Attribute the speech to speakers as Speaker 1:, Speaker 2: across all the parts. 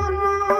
Speaker 1: Come on.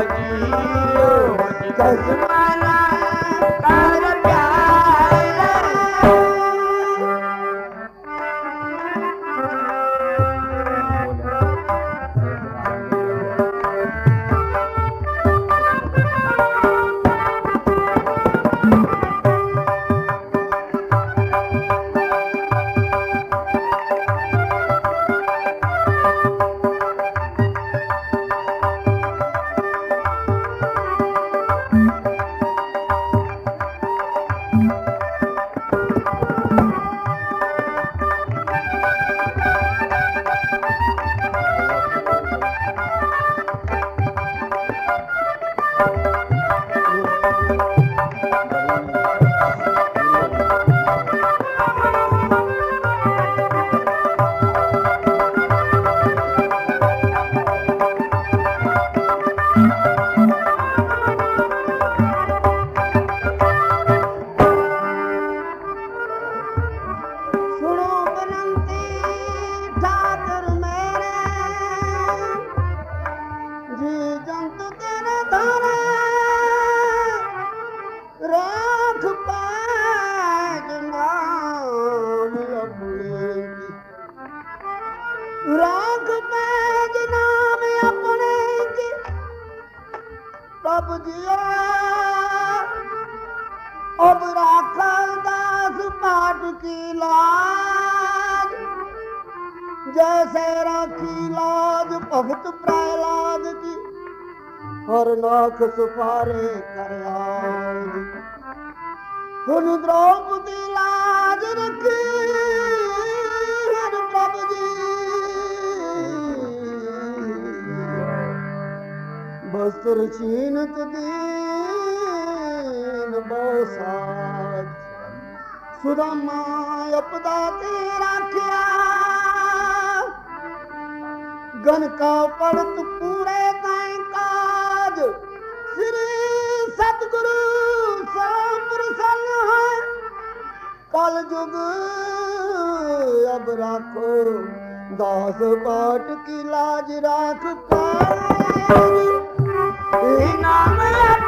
Speaker 1: जियो कसम ਰਾਖ ਪਾਜ ਨਾਮ ਆਪਣੇ ਜੀ ਪ੍ਰਭ ਜੀਆ ਅਬ ਰਾਖਲ ਦਾਸ ਪਾਟ ਕੀ ਲਾਜ। ਜੈਸੇ ਰਾਖੀ ਲਾਜ ਭਗਤ ਪ੍ਰਹਿਲਾਦ ਕੀ ਹਰ ਨਾਖ ਸੁਪਾਰੇ ਕਰਿਆਜ ਹੁਣ ਦ੍ਰੋਪਦੀ ਲਾਜ ਬਸਤਰ ਛੀਨਤ ਦੀਨ ਬੋਸਾਜ ਸੁਦਾਮਾ ਅਪਦਾ ਤੇ ਰਾਖਿਆ। ਗਨ ਕਾ ਪੜਤ ਪੂਰੇ ਤਾਈ ਕਾਜ। ਸ੍ਰੀ ਸਤਿਗੁਰੂ ਸਾਪ੍ਰਸੰਨ ਹੈ। ਕਲ ਜੁਗ ਅਬ ਰਾਖੋ, ਦਾਸ ਬਾਟ ਕੀ ਲਾਜ ਰਾਖ ਪਾਏ Inna me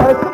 Speaker 2: Let's